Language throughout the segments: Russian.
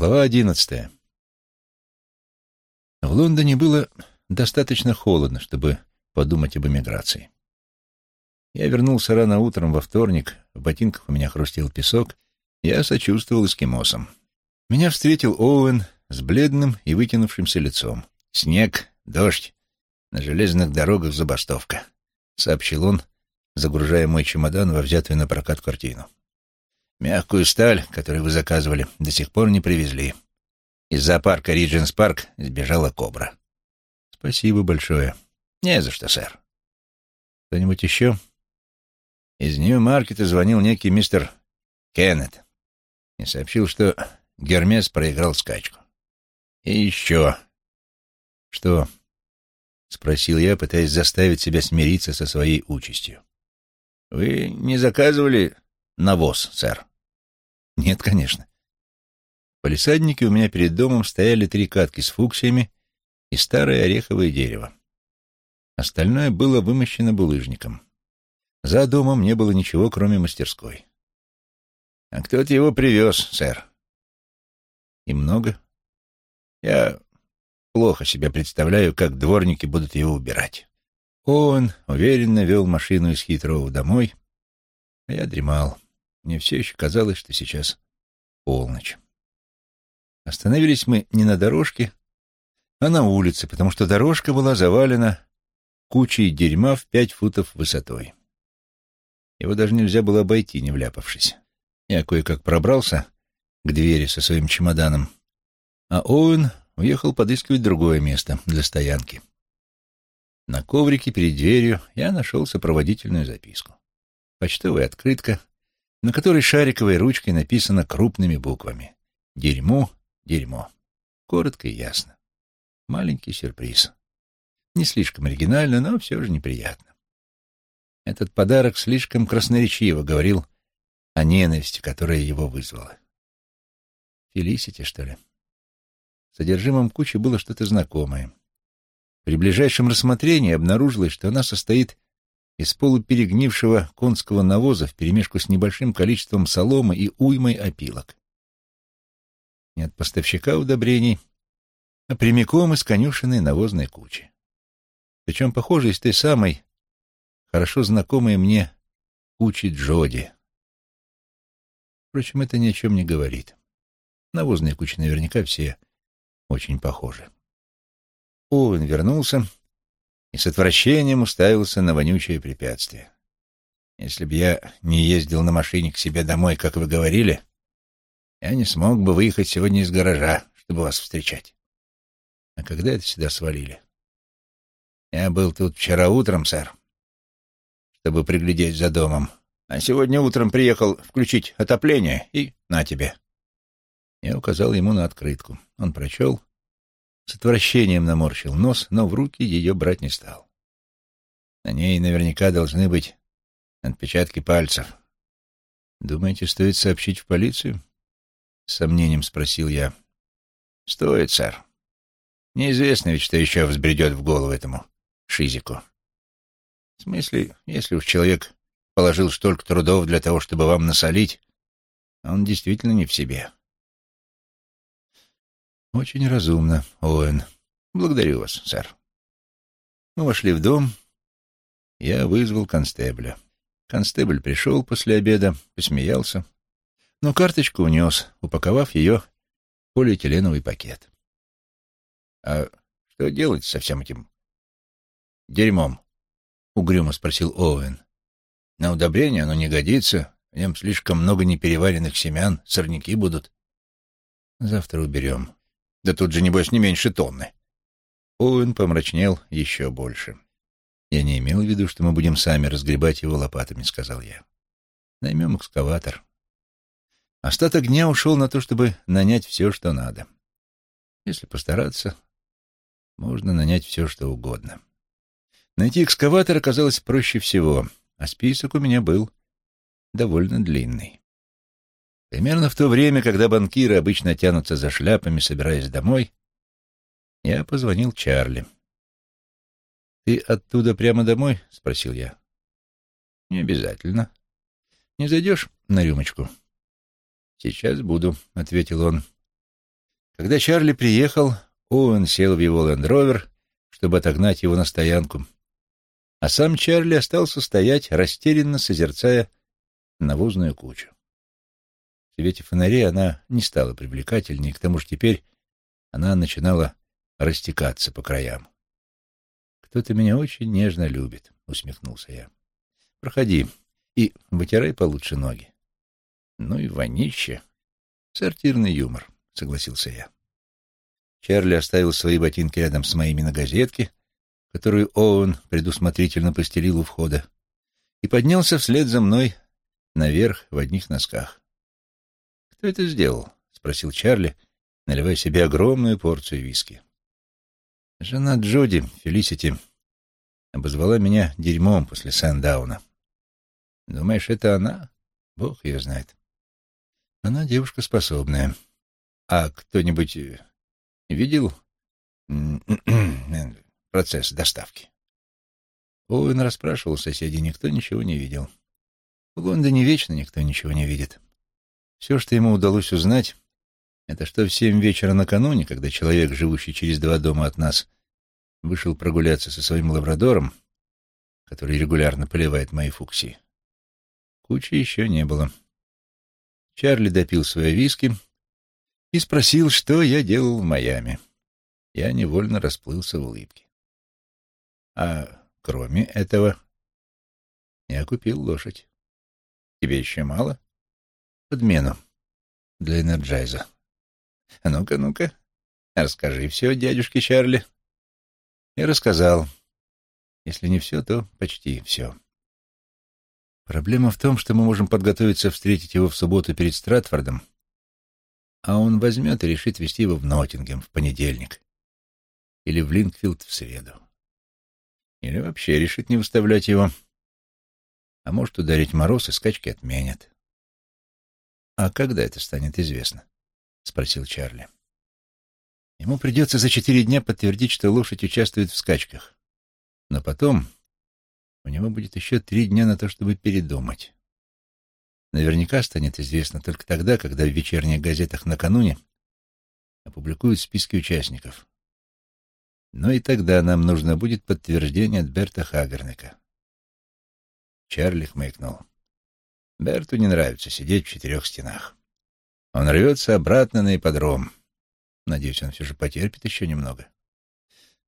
Глава одиннадцатая. В Лондоне было достаточно холодно, чтобы подумать об эмиграции. Я вернулся рано утром во вторник, в ботинках у меня хрустел песок, я сочувствовал эскимосам. Меня встретил Оуэн с бледным и вытянувшимся лицом. «Снег, дождь, на железных дорогах забастовка», — сообщил он, загружая мой чемодан во взятую на прокат картину. «Мягкую сталь, которую вы заказывали, до сих пор не привезли. Из зоопарка Ридженс Парк сбежала кобра». «Спасибо большое». «Не за что, сэр». «Кто-нибудь еще?» Из Нью-Маркета звонил некий мистер Кеннет и сообщил, что Гермес проиграл скачку. И еще. Что? Спросил я, пытаясь заставить себя смириться со своей участью. Вы не заказывали навоз, сэр? Нет, конечно. В палисаднике у меня перед домом стояли три катки с фуксиями и старое ореховое дерево. Остальное было вымощено булыжником. За домом не было ничего, кроме мастерской. — А кто-то его привез, сэр. — И много? — Я плохо себе представляю, как дворники будут его убирать. Он уверенно вел машину из Хитроу домой, а я дремал. Мне все еще казалось, что сейчас полночь. Остановились мы не на дорожке, а на улице, потому что дорожка была завалена кучей дерьма в пять футов высотой. Его даже нельзя было обойти, не вляпавшись. Я кое-как пробрался к двери со своим чемоданом, а Оуэн уехал подыскивать другое место для стоянки. На коврике перед дверью я нашел сопроводительную записку. Почтовая открытка, на которой шариковой ручкой написано крупными буквами «Дерьмо, дерьмо». Коротко и ясно. Маленький сюрприз. Не слишком оригинально, но все же неприятно. Этот подарок слишком красноречиво говорил о ненависти, которая его вызвала. Фелисити, что ли? В содержимом кучи было что-то знакомое. При ближайшем рассмотрении обнаружилось, что она состоит из полуперегнившего конского навоза вперемешку с небольшим количеством соломы и уймой опилок. Не от поставщика удобрений, а прямиком из конюшенной навозной кучи. Причем, похоже, из той самой хорошо знакомые мне кучи Джоди. Впрочем, это ни о чем не говорит. Навозные кучи наверняка все очень похожи. Оуэн вернулся и с отвращением уставился на вонючее препятствие. Если бы я не ездил на машине к себе домой, как вы говорили, я не смог бы выехать сегодня из гаража, чтобы вас встречать. А когда это сюда свалили? Я был тут вчера утром, сэр чтобы приглядеть за домом. А сегодня утром приехал включить отопление, и на тебе. Я указал ему на открытку. Он прочел, с отвращением наморщил нос, но в руки ее брать не стал. На ней наверняка должны быть отпечатки пальцев. «Думаете, стоит сообщить в полицию?» С сомнением спросил я. «Стоит, сэр. Неизвестно ведь, что еще взбредет в голову этому шизику». В смысле, если уж человек положил столько трудов для того, чтобы вам насолить, он действительно не в себе. Очень разумно, Оуэн. Благодарю вас, сэр. Мы вошли в дом. Я вызвал констебля. Констебль пришел после обеда, посмеялся, но карточку унес, упаковав ее в полиэтиленовый пакет. — А что делать со всем этим дерьмом? — угрюмо спросил Оуэн. «На удобрение оно не годится. В нем слишком много непереваренных семян, сорняки будут». «Завтра уберем». «Да тут же, небось, не меньше тонны». Оуэн помрачнел еще больше. «Я не имел в виду, что мы будем сами разгребать его лопатами», — сказал я. «Наймем экскаватор». Остаток дня ушел на то, чтобы нанять все, что надо. Если постараться, можно нанять все, что угодно. Найти экскаватор оказалось проще всего, а список у меня был довольно длинный. Примерно в то время, когда банкиры обычно тянутся за шляпами, собираясь домой, я позвонил Чарли. «Ты оттуда прямо домой?» — спросил я. «Не обязательно. Не зайдешь на рюмочку?» «Сейчас буду», — ответил он. Когда Чарли приехал, Оуэн сел в его лендровер, чтобы отогнать его на стоянку, а сам Чарли остался стоять, растерянно созерцая навозную кучу. Свете фонарей она не стала привлекательнее, к тому же теперь она начинала растекаться по краям. «Кто-то меня очень нежно любит», — усмехнулся я. «Проходи и вытирай получше ноги». «Ну и вонище». «Сортирный юмор», — согласился я. Чарли оставил свои ботинки рядом с моими на газетке, которую Оуэн предусмотрительно постелил у входа, и поднялся вслед за мной наверх в одних носках. «Кто это сделал?» — спросил Чарли, наливая себе огромную порцию виски. Жена Джоди, Фелисити, обозвала меня дерьмом после Сандауна. Думаешь, это она? Бог ее знает. Она девушка способная. А кто-нибудь видел процесс доставки? Оуэн расспрашивал соседей, никто ничего не видел. В Лондоне вечно никто ничего не видит. Все, что ему удалось узнать, это что в семь вечера накануне, когда человек, живущий через два дома от нас, вышел прогуляться со своим лабрадором, который регулярно поливает мои фуксии, кучи еще не было. Чарли допил свои виски и спросил, что я делал в Майами. Я невольно расплылся в улыбке. А кроме этого, я купил лошадь. Тебе еще мало? Подмену для Энерджайза. А ну-ка, ну-ка, расскажи все дядюшке Чарли. И рассказал. Если не все, то почти все. Проблема в том, что мы можем подготовиться встретить его в субботу перед Стратфордом, а он возьмет и решит вести его в Ноттингем в понедельник или в Линкфилд в среду. Или вообще решит не выставлять его, а может ударить мороз и скачки отменят. А когда это станет известно? — спросил Чарли. Ему придется за четыре дня подтвердить, что лошадь участвует в скачках. Но потом у него будет еще три дня на то, чтобы передумать. Наверняка станет известно только тогда, когда в вечерних газетах накануне опубликуют списки участников. Но и тогда нам нужно будет подтверждение от Берта Хагернека. Чарли хмыкнул. Берту не нравится сидеть в четырех стенах. Он рвется обратно на ипподром. Надеюсь, он все же потерпит еще немного.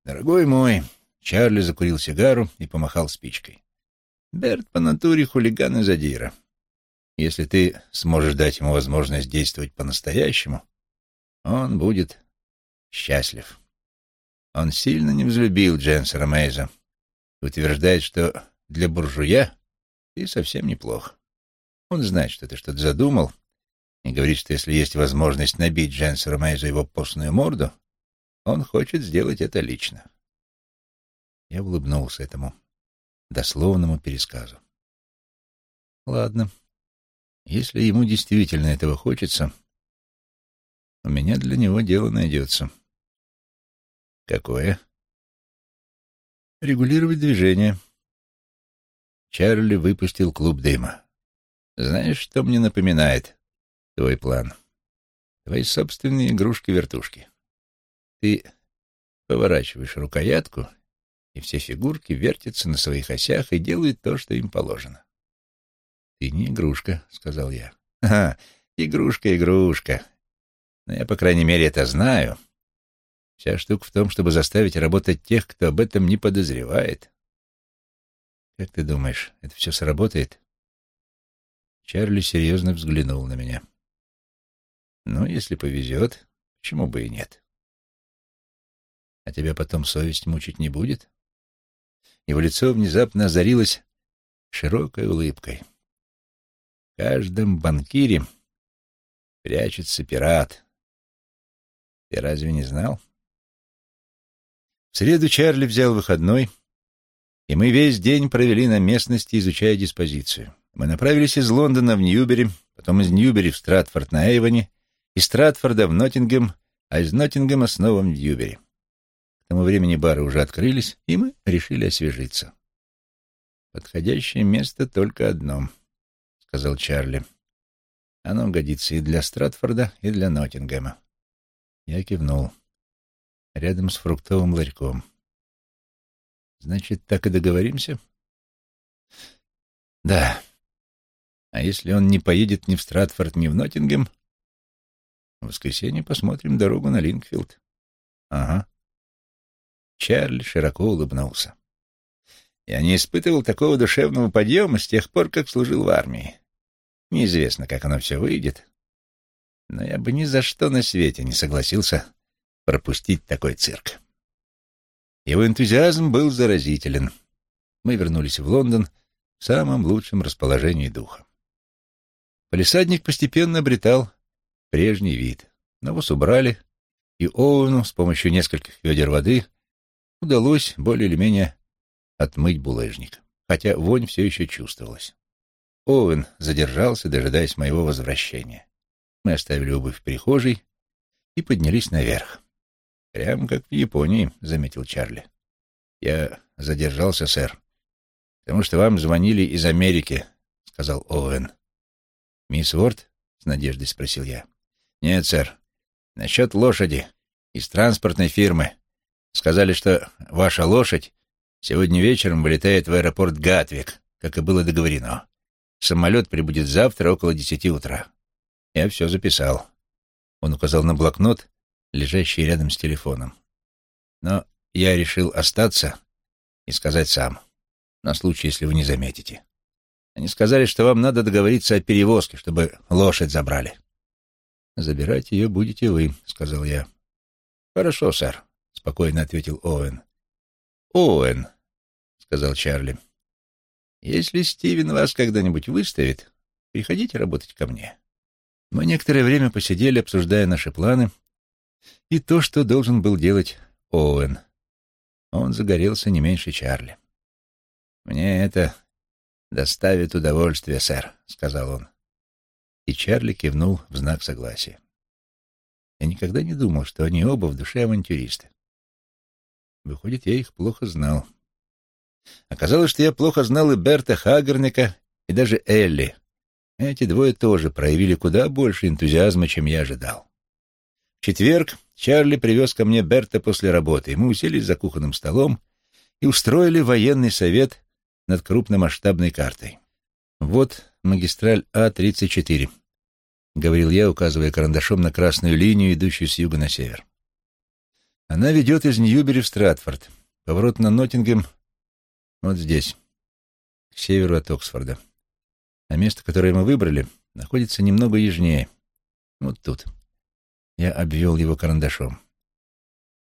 Дорогой мой, Чарли закурил сигару и помахал спичкой. Берт по натуре хулиган и задира. Если ты сможешь дать ему возможность действовать по-настоящему, он будет счастлив. Он сильно не взлюбил Дженсера Мейза утверждает, что для буржуя ты совсем неплох. Он знает, что ты что-то задумал, и говорит, что если есть возможность набить Дженсера Мейзу его постную морду, он хочет сделать это лично. Я улыбнулся этому дословному пересказу. Ладно, если ему действительно этого хочется, у меня для него дело найдется. Какое? Регулировать движение. Чарли выпустил клуб дыма. Знаешь, что мне напоминает? твой план. Твои собственные игрушки-вертушки. Ты поворачиваешь рукоятку, и все фигурки вертятся на своих осях и делают то, что им положено. «Ты не игрушка», — сказал я. «Ага, игрушка, игрушка. Но я, по крайней мере, это знаю. Вся штука в том, чтобы заставить работать тех, кто об этом не подозревает. Как ты думаешь, это все сработает?» Чарли серьезно взглянул на меня. Ну, если повезет, почему бы и нет? А тебя потом совесть мучить не будет? Его лицо внезапно озарилось широкой улыбкой. В каждом банкире прячется пират. Ты разве не знал? В среду Чарли взял выходной, и мы весь день провели на местности, изучая диспозицию. Мы направились из Лондона в Ньюбери, потом из Ньюбери в Стратфорд на Эйвоне, из Стратфорда в Ноттингем, а из Ноттингема снова в Ньюбери. К тому времени бары уже открылись, и мы решили освежиться. «Подходящее место только одно», — сказал Чарли. «Оно годится и для Стратфорда, и для Ноттингема. Я кивнул. Рядом с фруктовым ларьком. Значит, так и договоримся? Да. А если он не поедет ни в Стратфорд, ни в Ноттингем? В воскресенье посмотрим дорогу на Линкфилд. Ага. Чарли широко улыбнулся. Я не испытывал такого душевного подъема с тех пор, как служил в армии. Неизвестно, как оно все выйдет, но я бы ни за что на свете не согласился пропустить такой цирк. Его энтузиазм был заразителен. Мы вернулись в Лондон в самом лучшем расположении духа. Полисадник постепенно обретал прежний вид. Навоз убрали, и Оуэну с помощью нескольких ведер воды удалось более или менее отмыть булыжник, хотя вонь все еще чувствовалась. Оуэн задержался, дожидаясь моего возвращения. Мы оставили обувь в прихожей и поднялись наверх. «Прямо как в Японии», — заметил Чарли. «Я задержался, сэр, потому что вам звонили из Америки», — сказал Оуэн. «Мисс Уорд?» — с надеждой спросил я. «Нет, сэр. Насчет лошади. Из транспортной фирмы. Сказали, что ваша лошадь сегодня вечером вылетает в аэропорт Гатвик, как и было договорено. Самолет прибудет завтра около десяти утра. Я все записал». Он указал на блокнот, лежащий рядом с телефоном. Но я решил остаться и сказать сам, на случай, если вы не заметите. Они сказали, что вам надо договориться о перевозке, чтобы лошадь забрали. «Забирать ее будете вы», — сказал я. «Хорошо, сэр», — спокойно ответил Оуэн. «Оуэн», — сказал Чарли, — «если Стивен вас когда-нибудь выставит, приходите работать ко мне». Мы некоторое время посидели, обсуждая наши планы и то, что должен был делать Оуэн. Он загорелся не меньше Чарли. «Мне это доставит удовольствие, сэр», — сказал он. И Чарли кивнул в знак согласия. Я никогда не думал, что они оба в душе авантюристы. Выходит, я их плохо знал. Оказалось, что я плохо знал и Берта Хагерника, и даже Элли. Эти двое тоже проявили куда больше энтузиазма, чем я ожидал. В четверг Чарли привез ко мне Берта после работы, и мы уселись за кухонным столом и устроили военный совет над крупномасштабной картой. Вот магистраль А-34, — говорил я, указывая карандашом на красную линию, идущую с юга на север. Она ведет из Ньюбери в Стратфорд. Поворот на Ноттингем вот здесь, к северу от Оксфорда. А место, которое мы выбрали, находится немного южнее. Вот тут. Я обвел его карандашом.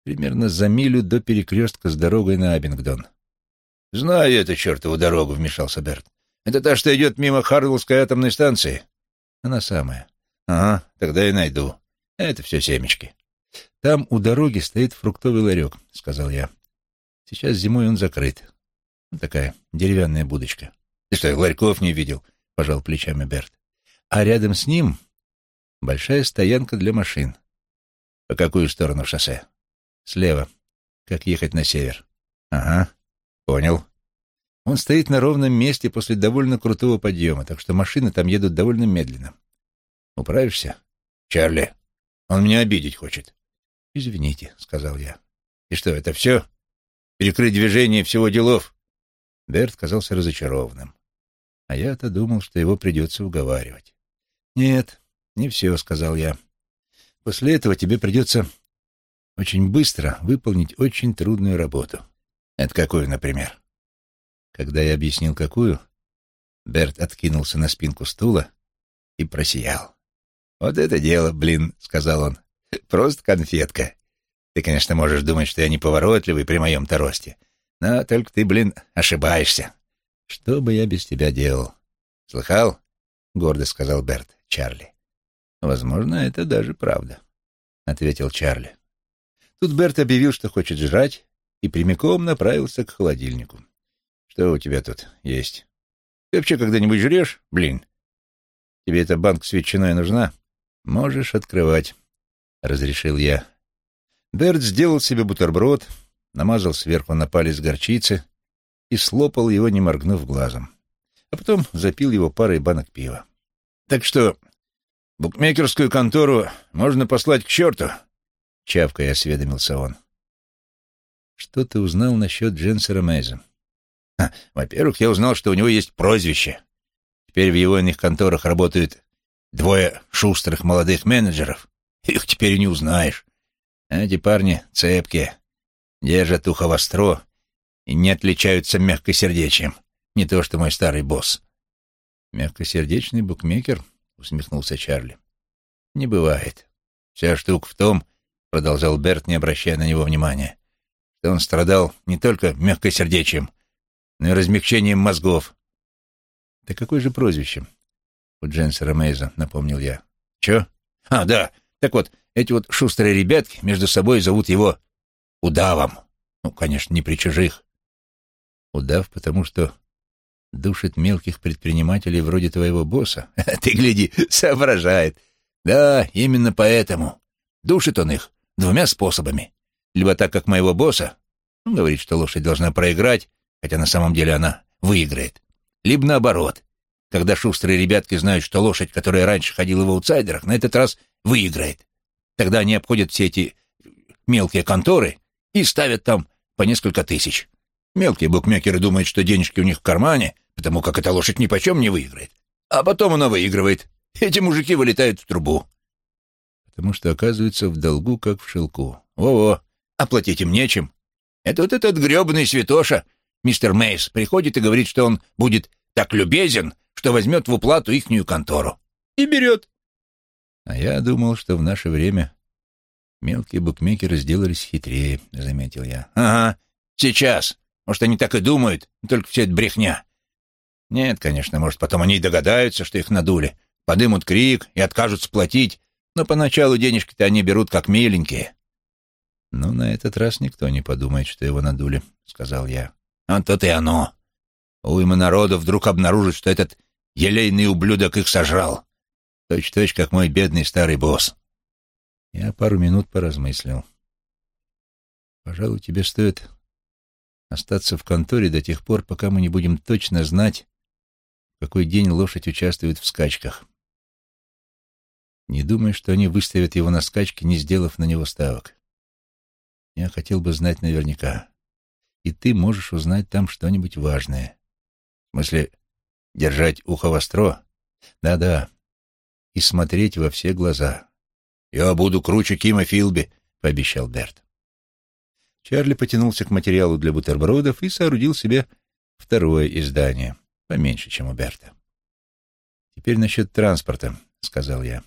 Примерно за милю до перекрестка с дорогой на Абингдон. «Знаю эту чертову дорогу», — вмешался Берт. «Это та, что идет мимо Харловской атомной станции?» «Она самая». «Ага, тогда и найду. Это все семечки». «Там у дороги стоит фруктовый ларек», — сказал я. «Сейчас зимой он закрыт. Такая деревянная будочка». «Ты что, ларьков не видел?» — пожал плечами Берт. «А рядом с ним большая стоянка для машин. По какую сторону шоссе? Слева. Как ехать на север? Ага, понял. Он стоит на ровном месте после довольно крутого подъема, так что машины там едут довольно медленно. Управишься? Чарли, он меня обидеть хочет. Извините, сказал я. И что, это все? Перекрыть движение всего делов? Берт казался разочарованным. А я-то думал, что его придется уговаривать. Нет, не все, сказал я. После этого тебе придется очень быстро выполнить очень трудную работу. Это какую, например? Когда я объяснил, какую, Берт откинулся на спинку стула и просиял. «Вот это дело, блин», — сказал он. «Просто конфетка. Ты, конечно, можешь думать, что я неповоротливый при моем-то росте, но только ты, блин, ошибаешься. Что бы я без тебя делал?» «Слыхал?» — гордо сказал Берт Чарли. «Возможно, это даже правда», — ответил Чарли. Тут Берт объявил, что хочет жрать, и прямиком направился к холодильнику. «Что у тебя тут есть? Ты вообще когда-нибудь жрешь? Блин, тебе эта банка с ветчиной нужна? Можешь открывать», — разрешил я. Берт сделал себе бутерброд, намазал сверху на палец горчицы и слопал его, не моргнув глазом. А потом запил его парой банок пива. «Так что Букмекерскую контору можно послать к черту. чавкой осведомился он. Что ты узнал насчет Дженсера Мейза? Во-первых, я узнал, что у него есть прозвище. Теперь в его иных конторах работают двое шустрых молодых менеджеров. Их теперь и не узнаешь. Эти парни цепкие, держат ухо востро и не отличаются мягкосердечием. Не то, что мой старый босс. «Мягкосердечный букмекер?» — усмехнулся Чарли. «Не бывает. Вся штука в том, — продолжал Берт, не обращая на него внимания, — что он страдал не только мягкосердечием, но и размягчением мозгов. «Да какое же прозвище?» «У Дженсера Мейза», — напомнил я. «Чё? А, да. Так вот, эти вот шустрые ребятки между собой зовут его Удавом. Ну, конечно, не при чужих». «Удав, потому что душит мелких предпринимателей вроде твоего босса?» «Ты гляди, соображает. Да, именно поэтому. Душит он их двумя способами. Либо так, как моего босса, он говорит, что лошадь должна проиграть, хотя на самом деле она выиграет. Либо наоборот, когда шустрые ребятки знают, что лошадь, которая раньше ходила в аутсайдерах, на этот раз выиграет. Тогда они обходят все эти мелкие конторы и ставят там по несколько тысяч. Мелкие букмекеры думают, что денежки у них в кармане, потому как эта лошадь ни почем не выиграет. А потом она выигрывает. Эти мужики вылетают в трубу. Потому что оказываются в долгу, как в шелку. Во-во, оплатить им нечем. Это вот этот гребаный святоша, мистер Мейс, приходит и говорит, что он будет так любезен, что возьмет в уплату ихнюю контору. И берет. А я думал, что в наше время мелкие букмекеры сделались хитрее, заметил я. Ага, сейчас. Может, они так и думают, только все это брехня. Нет, конечно, может, потом они и догадаются, что их надули, подымут крик и откажутся платить, но поначалу денежки-то они берут как миленькие. «Ну, на этот раз никто не подумает, что его надули», — сказал я. «А то-то и оно. Уйма народу вдруг обнаружит, что этот елейный ублюдок их сожрал. Точь-точь, как мой бедный старый босс». Я пару минут поразмыслил. «Пожалуй, тебе стоит остаться в конторе до тех пор, пока мы не будем точно знать, какой день лошадь участвует в скачках. Не думай, что они выставят его на скачки, не сделав на него ставок. Я хотел бы знать наверняка. И ты можешь узнать там что-нибудь важное. В смысле, держать ухо востро? Да-да. И смотреть во все глаза. Я буду круче Кима Филби, пообещал Берт. Чарли потянулся к материалу для бутербродов и соорудил себе второе издание, поменьше, чем у Берта. «Теперь насчет транспорта», — сказал я.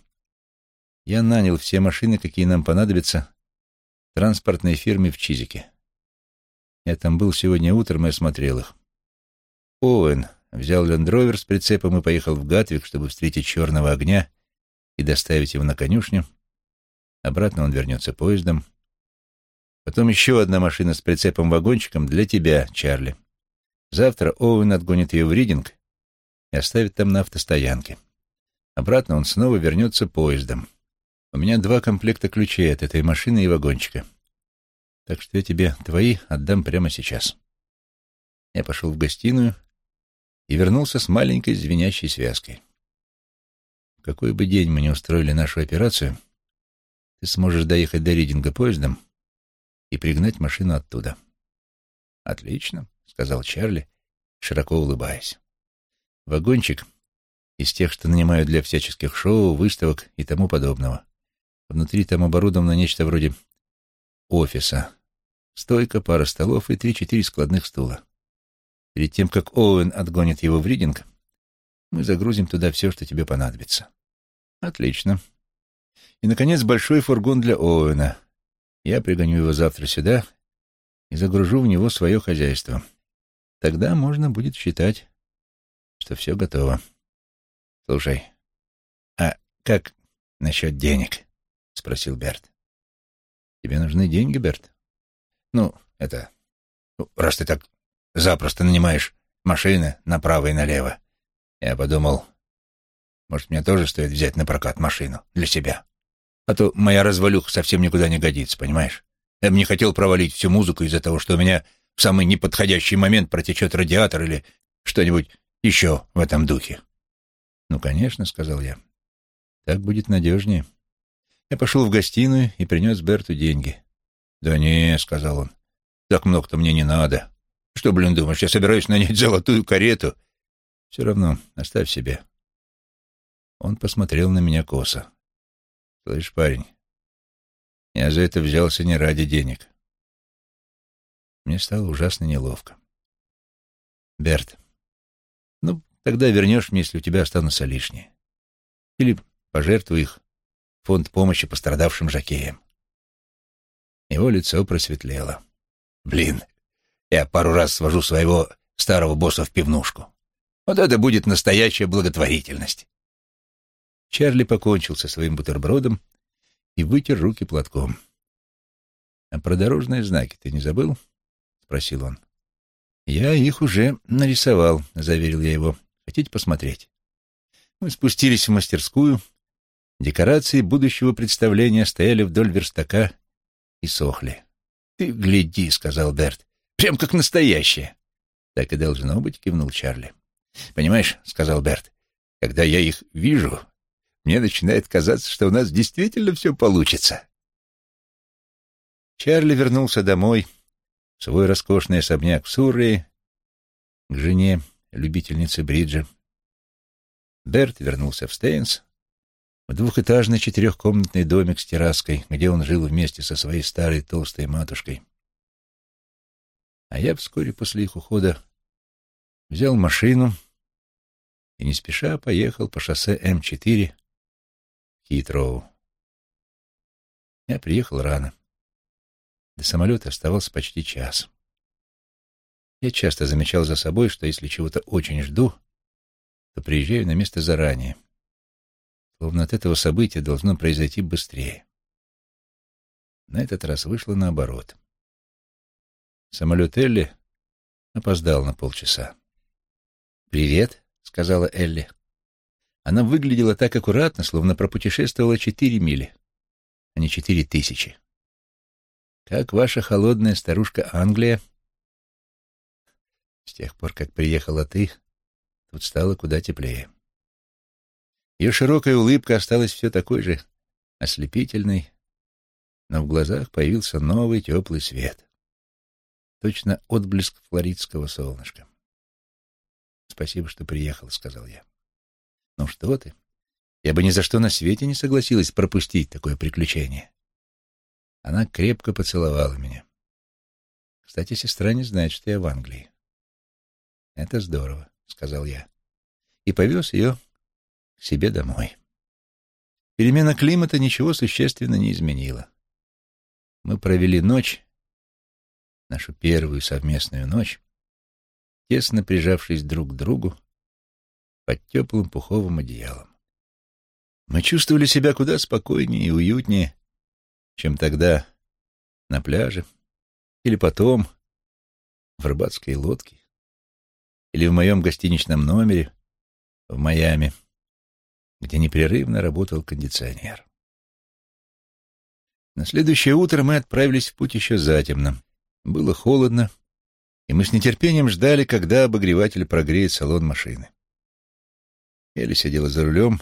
«Я нанял все машины, какие нам понадобятся, транспортной фирме в Чизике. Я там был сегодня утром и осмотрел их. Оуэн взял лендровер с прицепом и поехал в Гатвик, чтобы встретить черного огня и доставить его на конюшню. Обратно он вернется поездом. Потом еще одна машина с прицепом-вагончиком для тебя, Чарли. Завтра Оуэн отгонит ее в Ридинг и оставит там на автостоянке. Обратно он снова вернется поездом. У меня два комплекта ключей от этой машины и вагончика. Так что я тебе твои отдам прямо сейчас. Я пошел в гостиную и вернулся с маленькой звенящей связкой. В какой бы день мы не устроили нашу операцию, ты сможешь доехать до Ридинга поездом и пригнать машину оттуда. «Отлично», — сказал Чарли, широко улыбаясь. «Вагончик из тех, что нанимают для всяческих шоу, выставок и тому подобного. Внутри там оборудовано нечто вроде офиса. Стойка, пара столов и три-четыре складных стула. Перед тем, как Оуэн отгонит его в ридинг, мы загрузим туда все, что тебе понадобится. Отлично. И, наконец, большой фургон для Оуэна. Я пригоню его завтра сюда и загружу в него свое хозяйство. Тогда можно будет считать, что все готово. Слушай, а как насчет денег? — спросил Берт. «Тебе нужны деньги, Берт?» «Ну, это... Ну, раз ты так запросто нанимаешь машины направо и налево, я подумал, может, мне тоже стоит взять на прокат машину для себя. А то моя развалюха совсем никуда не годится, понимаешь? Я бы не хотел провалить всю музыку из-за того, что у меня в самый неподходящий момент протечет радиатор или что-нибудь еще в этом духе. «Ну, конечно», — сказал я. «Так будет надежнее». Я пошел в гостиную и принес Берту деньги. «Да не», — сказал он, — «так много-то мне не надо. Что, блин, думаешь, я собираюсь нанять золотую карету?» «Все равно, оставь себе». Он посмотрел на меня косо. «Слышь, парень, я за это взялся не ради денег». Мне стало ужасно неловко. «Берт, ну, тогда вернешь мне, если у тебя останутся лишние. Или пожертвуй их фонд помощи пострадавшим жакеям». Его лицо просветлело. «Блин, я пару раз свожу своего старого босса в пивнушку. Вот это будет настоящая благотворительность». Чарли покончил со своим бутербродом и вытер руки платком. «А про дорожные знаки ты не забыл?» — спросил он. «Я их уже нарисовал», — заверил я его. «Хотите посмотреть?» Мы спустились в мастерскую. Декорации будущего представления стояли вдоль верстака и сохли. «Ты гляди», — сказал Берт, — «прям как настоящее». «Так и должно быть», — кивнул Чарли. «Понимаешь», — сказал Берт, — «когда я их вижу, мне начинает казаться, что у нас действительно все получится. Чарли вернулся домой, в свой роскошный особняк в Суррее, к жене, любительнице бриджа. Берт вернулся в Стейнс, в двухэтажный четырехкомнатный домик с терраской, где он жил вместе со своей старой толстой матушкой. А я вскоре после их ухода взял машину и не спеша поехал по шоссе М4 Хитроу. Я приехал рано. До самолета оставался почти час. Я часто замечал за собой, что если чего-то очень жду, то приезжаю на место заранее. Словно от этого события должно произойти быстрее. На этот раз вышло наоборот. Самолет Элли опоздал на полчаса. «Привет», — сказала Элли. Она выглядела так аккуратно, словно пропутешествовала четыре мили, а не четыре тысячи. Как ваша холодная старушка Англия? С тех пор, как приехала ты, тут стало куда теплее. Ее широкая улыбка осталась все такой же ослепительной, но в глазах появился новый теплый свет. Точно отблеск флоридского солнышка. «Спасибо, что приехал», — сказал я. Ну что ты? Я бы ни за что на свете не согласилась пропустить такое приключение. Она крепко поцеловала меня. Кстати, сестра не знает, что я в Англии. Это здорово, сказал я. И повез ее себе домой. Перемена климата ничего существенно не изменила. Мы провели ночь, нашу первую совместную ночь, тесно прижавшись друг к другу, под теплым пуховым одеялом. Мы чувствовали себя куда спокойнее и уютнее, чем тогда на пляже или потом в рыбацкой лодке или в моем гостиничном номере в Майами, где непрерывно работал кондиционер. На следующее утро мы отправились в путь еще затемно. Было холодно, и мы с нетерпением ждали, когда обогреватель прогреет салон машины. Элли сидела за рулем,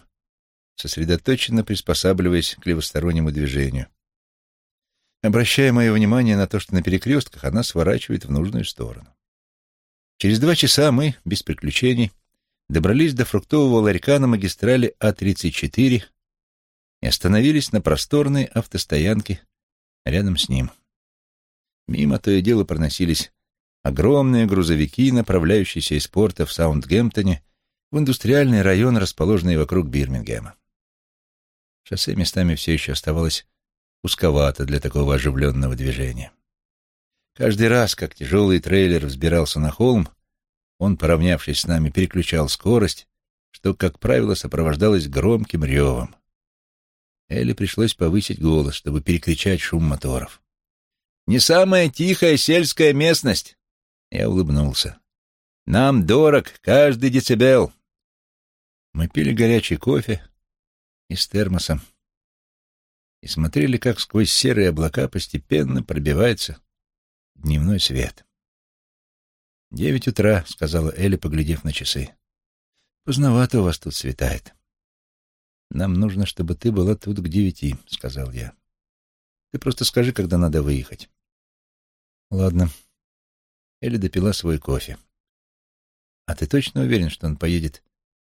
сосредоточенно приспосабливаясь к левостороннему движению. Обращая мое внимание на то, что на перекрестках она сворачивает в нужную сторону. Через два часа мы, без приключений, добрались до фруктового ларька на магистрали А-34 и остановились на просторной автостоянке рядом с ним. Мимо то и дело проносились огромные грузовики, направляющиеся из порта в Саундгемптоне в индустриальный район, расположенный вокруг Бирмингема. Шоссе местами все еще оставалось узковато для такого оживленного движения. Каждый раз, как тяжелый трейлер взбирался на холм, он, поравнявшись с нами, переключал скорость, что, как правило, сопровождалось громким ревом. Элли пришлось повысить голос, чтобы перекричать шум моторов. «Не самая тихая сельская местность!» Я улыбнулся. «Нам дорог каждый децибел!» Мы пили горячий кофе из термоса и смотрели, как сквозь серые облака постепенно пробивается дневной свет. «Девять утра», — сказала Элли, поглядев на часы. «Поздновато у вас тут светает». «Нам нужно, чтобы ты была тут к девяти», — сказал я. «Ты просто скажи, когда надо выехать». «Ладно». Элли допила свой кофе. «А ты точно уверен, что он поедет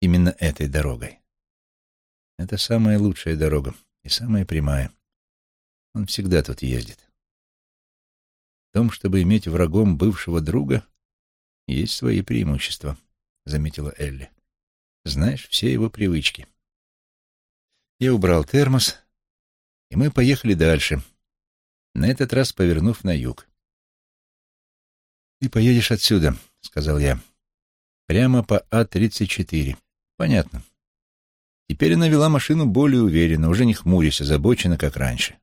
именно этой дорогой?» «Это самая лучшая дорога и самая прямая. Он всегда тут ездит. В том, чтобы иметь врагом бывшего друга, есть свои преимущества», — заметила Элли. «Знаешь все его привычки». Я убрал термос, и мы поехали дальше, на этот раз повернув на юг. «Ты поедешь отсюда», — сказал я, — «прямо по А-34». «Понятно». Теперь она вела машину более уверенно, уже не хмурясь, озабоченно, как раньше.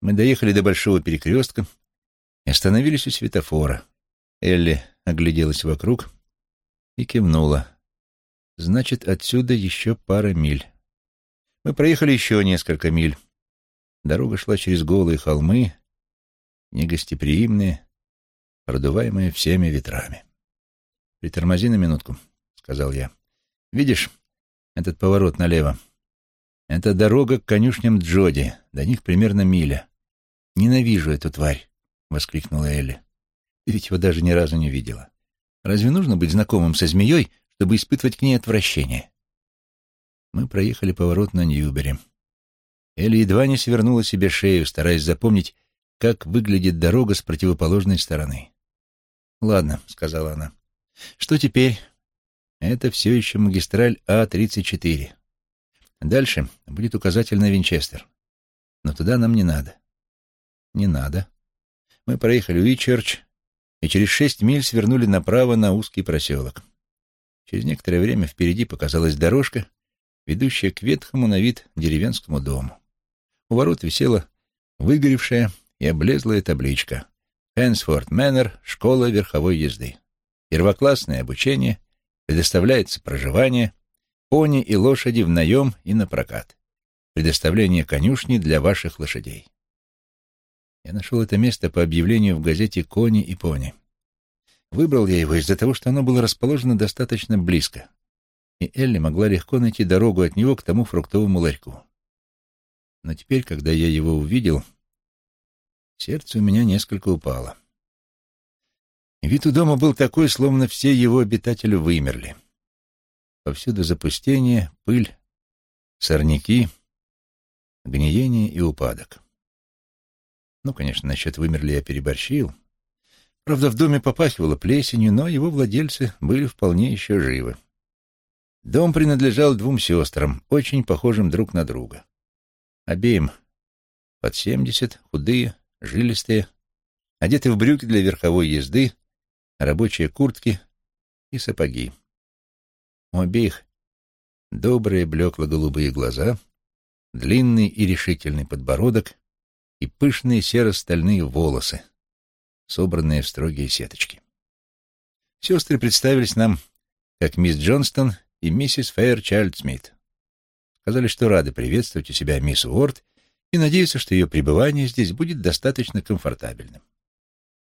Мы доехали до большого перекрестка и остановились у светофора. Элли огляделась вокруг и кивнула. «Значит, отсюда еще пара миль». Мы проехали еще несколько миль. Дорога шла через голые холмы, негостеприимные, продуваемые всеми ветрами. «Притормози на минутку», — сказал я. «Видишь этот поворот налево? Это дорога к конюшням Джоди, до них примерно миля. Ненавижу эту тварь», — воскликнула Элли. «Ты ведь его даже ни разу не видела. Разве нужно быть знакомым со змеей, чтобы испытывать к ней отвращение?» Мы проехали поворот на Ньюбери. Элли едва не свернула себе шею, стараясь запомнить, как выглядит дорога с противоположной стороны. «Ладно», — сказала она. «Что теперь?» «Это все еще магистраль А-34. Дальше будет указатель на Винчестер. Но туда нам не надо». «Не надо». Мы проехали Уичерч и через шесть миль свернули направо на узкий проселок. Через некоторое время впереди показалась дорожка, ведущая к ветхому на вид деревенскому дому. У ворот висела выгоревшая и облезлая табличка «Хэнсфорд Мэннер. Школа верховой езды. Первоклассное обучение, предоставляется проживание, пони и лошади в наем и на прокат. Предоставление конюшни для ваших лошадей». Я нашел это место по объявлению в газете «Кони и пони». Выбрал я его из-за того, что оно было расположено достаточно близко и Элли могла легко найти дорогу от него к тому фруктовому ларьку. Но теперь, когда я его увидел, сердце у меня несколько упало. Вид у дома был такой, словно все его обитатели вымерли. Повсюду запустение, пыль, сорняки, гниение и упадок. Ну, конечно, насчет вымерли я переборщил. Правда, в доме попахивало плесенью, но его владельцы были вполне еще живы. Дом принадлежал двум сестрам, очень похожим друг на друга. Обеим под семьдесят, худые, жилистые, одеты в брюки для верховой езды, рабочие куртки и сапоги. У обеих добрые блекло-голубые глаза, длинный и решительный подбородок и пышные серо-стальные волосы, собранные в строгие сеточки. Сестры представились нам как мисс Джонстон и миссис Фэйрчайлд Смит. Сказали, что рады приветствовать у себя мисс Уорд и надеются, что ее пребывание здесь будет достаточно комфортабельным.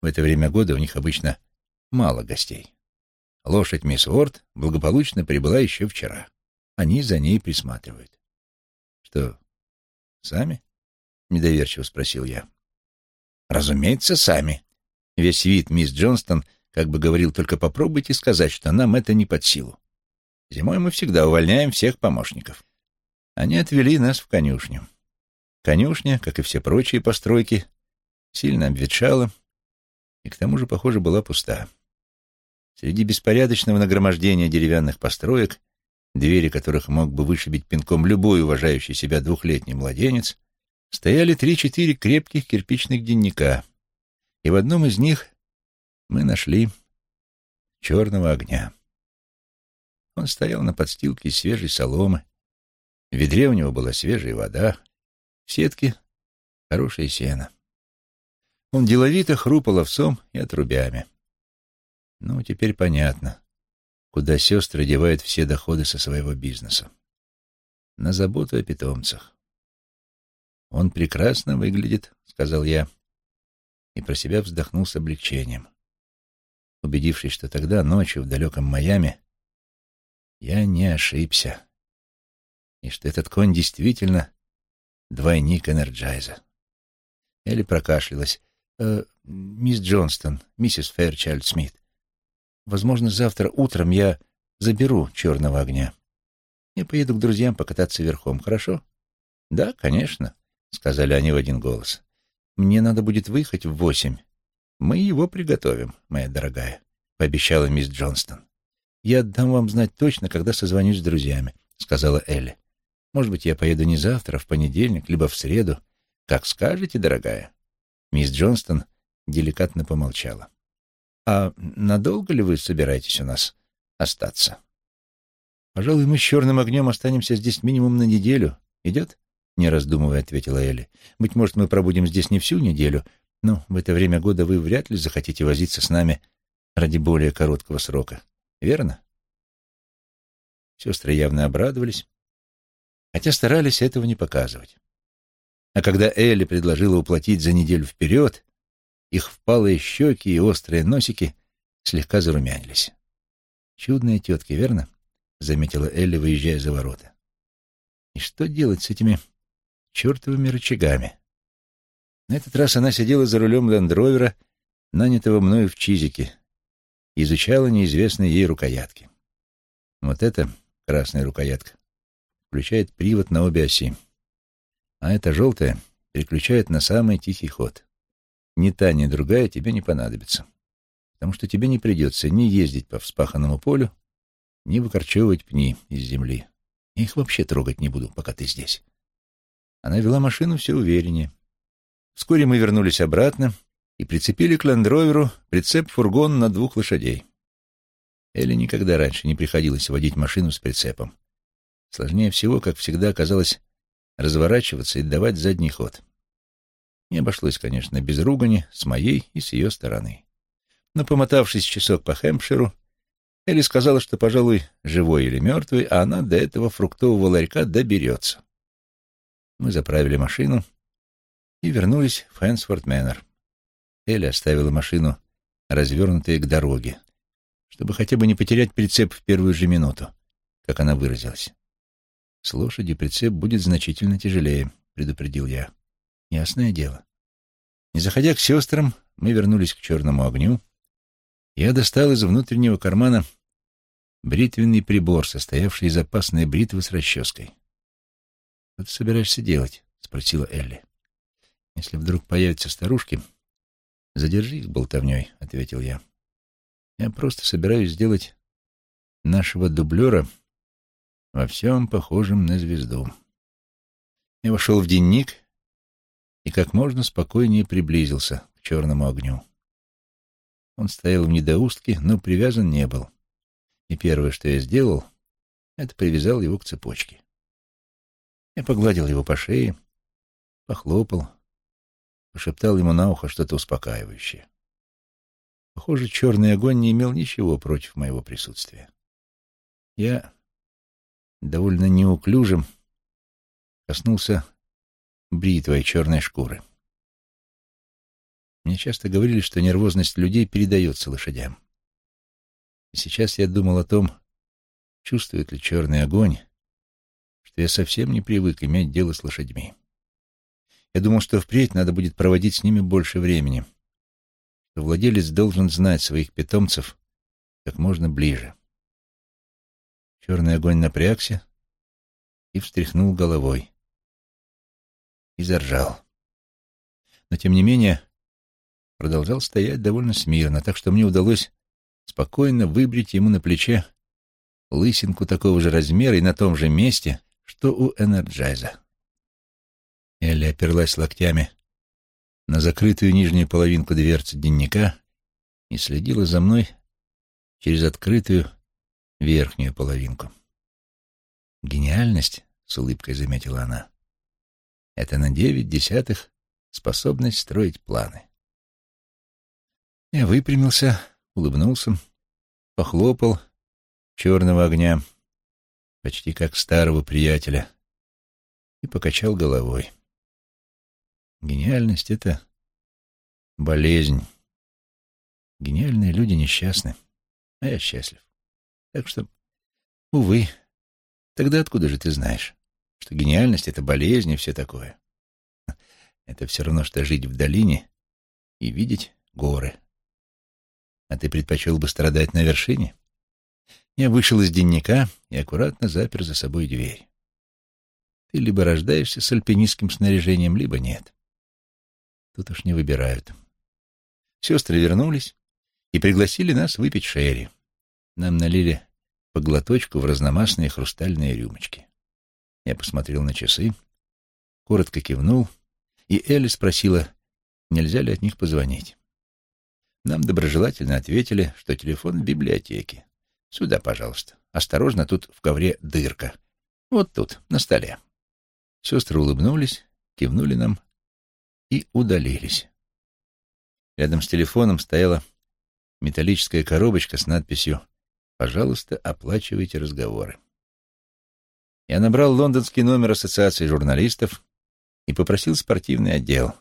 В это время года у них обычно мало гостей. Лошадь мисс Уорд благополучно прибыла еще вчера. Они за ней присматривают. — Что, сами? — недоверчиво спросил я. — Разумеется, сами. Весь вид мисс Джонстон как бы говорил, только попробуйте сказать, что нам это не под силу. Зимой мы всегда увольняем всех помощников. Они отвели нас в конюшню. Конюшня, как и все прочие постройки, сильно обветшала и к тому же, похоже, была пуста. Среди беспорядочного нагромождения деревянных построек, двери которых мог бы вышибить пинком любой уважающий себя двухлетний младенец, стояли три-четыре крепких кирпичных денника, и в одном из них мы нашли черного огня. Он стоял на подстилке из свежей соломы. В ведре у него была свежая вода, в сетке — хорошее сено. Он деловито хрупал овсом и отрубями. Ну, теперь понятно, куда сестры девают все доходы со своего бизнеса. На заботу о питомцах. «Он прекрасно выглядит», — сказал я, и про себя вздохнул с облегчением, убедившись, что тогда ночью в далеком Майами я не ошибся. и что этот конь действительно двойник Энерджайза. Элли прокашлялась. «Э, «Мисс Джонстон, миссис Фэрчайлд Смит, возможно, завтра утром я заберу черного огня. Я поеду к друзьям покататься верхом, хорошо?» «Да, конечно», — сказали они в один голос. «Мне надо будет выехать в восемь. Мы его приготовим, моя дорогая», — пообещала мисс Джонстон. «Я дам вам знать точно, когда созвонюсь с друзьями», — сказала Элли. «Может быть, я поеду не завтра, а в понедельник, либо в среду. Как скажете, дорогая». Мисс Джонстон деликатно помолчала. «А надолго ли вы собираетесь у нас остаться?» «Пожалуй, мы с черным огнем останемся здесь минимум на неделю. Идет?» Не раздумывая, ответила Элли. «Быть может, мы пробудем здесь не всю неделю, но в это время года вы вряд ли захотите возиться с нами ради более короткого срока. Верно?» Сестры явно обрадовались, хотя старались этого не показывать. А когда Элли предложила уплатить за неделю вперед, их впалые щеки и острые носики слегка зарумянились. «Чудные тетки, верно?» — заметила Элли, выезжая за ворота. «И что делать с этими чертовыми рычагами?» На этот раз она сидела за рулем лендровера, нанятого мною в Чизике, изучала неизвестные ей рукоятки. Вот эта красная рукоятка включает привод на обе оси, а эта желтая переключает на самый тихий ход. Ни та, ни другая тебе не понадобится, потому что тебе не придется ни ездить по вспаханному полю, ни выкорчевывать пни из земли. Их вообще трогать не буду, пока ты здесь. Она вела машину все увереннее. Вскоре мы вернулись обратно и прицепили к лендроверу прицеп-фургон на двух лошадей. Элли никогда раньше не приходилось водить машину с прицепом. Сложнее всего, как всегда, оказалось разворачиваться и давать задний ход. Не обошлось, конечно, без ругани с моей и с ее стороны. Но, помотавшись часок по Хэмпширу, Элли сказала, что, пожалуй, живой или мертвый, а она до этого фруктового ларька доберется. Мы заправили машину и вернулись в Хэнсфорд Мэннер. Элли оставила машину, развернутой к дороге, чтобы хотя бы не потерять прицеп в первую же минуту, как она выразилась. «С лошади прицеп будет значительно тяжелее», — предупредил я. «Ясное дело». Не заходя к сестрам, мы вернулись к черному огню. Я достал из внутреннего кармана бритвенный прибор, состоявший из опасной бритвы с расческой. «Что ты собираешься делать?» — спросила Элли. «Если вдруг появятся старушки, задержи их болтовней», — ответил я. «Я просто собираюсь сделать нашего дублера во всем похожим на звезду». Я вошел в денник и как можно спокойнее приблизился к черному огню. Он стоял в недоустке, но привязан не был. И первое, что я сделал, это привязал его к цепочке. Я погладил его по шее, похлопал, пошептал ему на ухо что-то успокаивающее. Похоже, черный огонь не имел ничего против моего присутствия. Я довольно неуклюжим коснулся бритвой черной шкуры. Мне часто говорили, что нервозность людей передается лошадям. И сейчас я думал о том, чувствует ли черный огонь что я совсем не привык иметь дело с лошадьми. Я думал, что впредь надо будет проводить с ними больше времени, что владелец должен знать своих питомцев как можно ближе. Черный огонь напрягся и встряхнул головой. И заржал. Но, тем не менее, продолжал стоять довольно смирно, так что мне удалось спокойно выбрить ему на плече лысинку такого же размера и на том же месте, что у Энерджайза. Элли оперлась локтями на закрытую нижнюю половинку дверцы дневника и следила за мной через открытую верхнюю половинку. «Гениальность», — с улыбкой заметила она, — «это на девять десятых способность строить планы». Я выпрямился, улыбнулся, похлопал черного огня — почти как старого приятеля, и покачал головой. Гениальность — это болезнь. Гениальные люди несчастны, а я счастлив. Так что, увы, тогда откуда же ты знаешь? что гениальность — это болезнь и все такое. Это все равно, что жить в долине и видеть горы. А ты предпочел бы страдать на вершине? Я вышел из дневника и аккуратно запер за собой дверь. Ты либо рождаешься с альпинистским снаряжением, либо нет. Тут уж не выбирают. Сестры вернулись и пригласили нас выпить шерри. Нам налили по глоточку в разномастные хрустальные рюмочки. Я посмотрел на часы, коротко кивнул, и Элли спросила, нельзя ли от них позвонить. Нам доброжелательно ответили, что телефон в библиотеке. Сюда, пожалуйста. Осторожно, тут в ковре дырка. Вот тут, на столе. Сестры улыбнулись, кивнули нам и удалились. Рядом с телефоном стояла металлическая коробочка с надписью «Пожалуйста, оплачивайте разговоры». Я набрал лондонский номер Ассоциации журналистов и попросил спортивный отдел.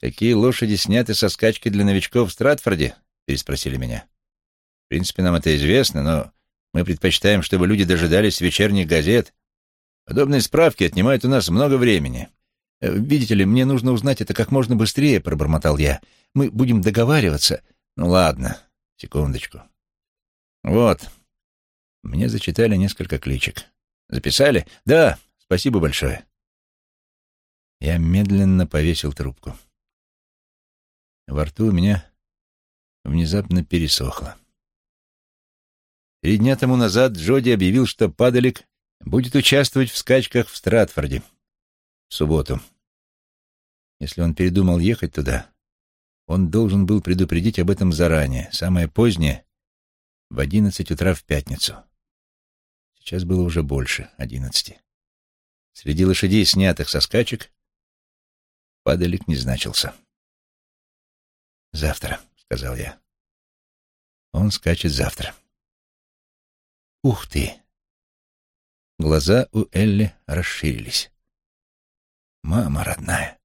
«Какие лошади сняты со скачки для новичков в Стратфорде?» — переспросили меня. «В принципе, нам это известно, но мы предпочитаем, чтобы люди дожидались вечерних газет. Подобные справки отнимают у нас много времени. Э, «Видите ли, мне нужно узнать это как можно быстрее», — пробормотал я. «Мы будем договариваться». «Ну ладно, секундочку». «Вот». Мне зачитали несколько кличек. «Записали?» «Да, спасибо большое». Я медленно повесил трубку. Во рту у меня внезапно пересохло. Три дня тому назад Джоди объявил, что Падалик будет участвовать в скачках в Стратфорде в субботу. Если он передумал ехать туда, он должен был предупредить об этом заранее, самое позднее — в одиннадцать утра в пятницу. Сейчас было уже больше одиннадцати. Среди лошадей, снятых со скачек, падалик не значился. «Завтра», — сказал я. «Он скачет завтра». «Ух ты!» Глаза у Элли расширились. Мама родная.